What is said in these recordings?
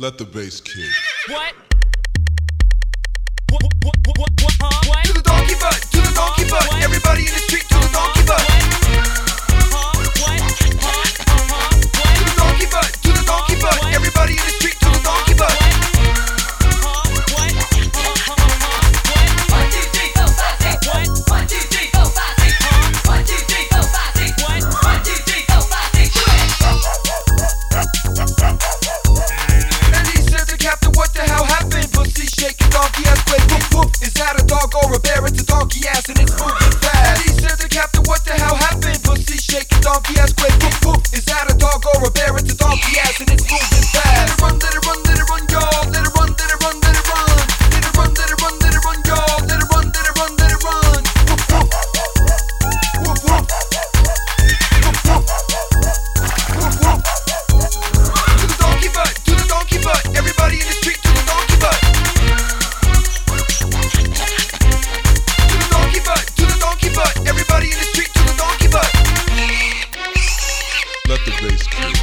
Let the bass kick. What? What? What? What? What? Huh? what? bass.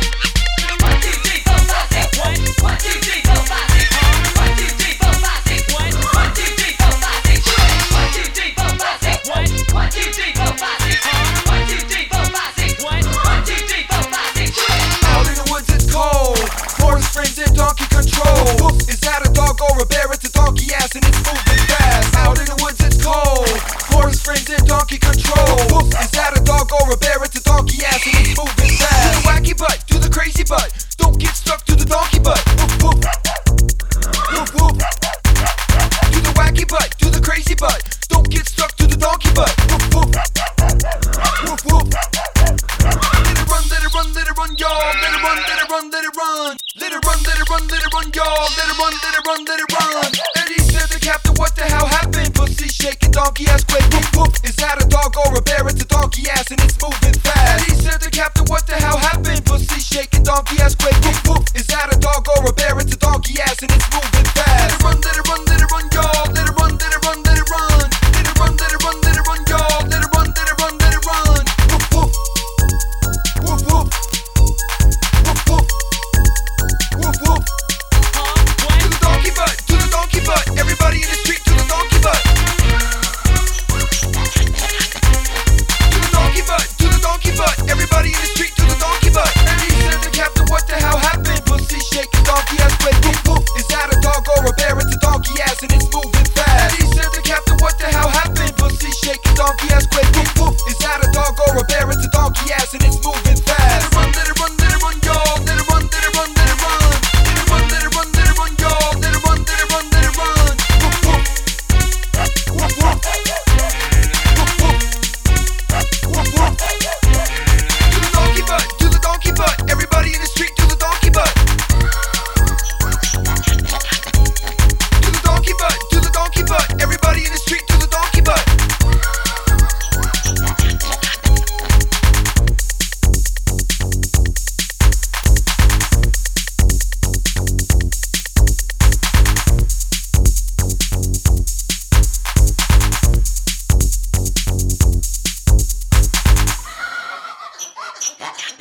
it run, y'all. Let it run, let it run, let it run. Eddie said the captain, what the hell happened? Pussy shaking, donkey ass quake. Whoop, whoop, is that a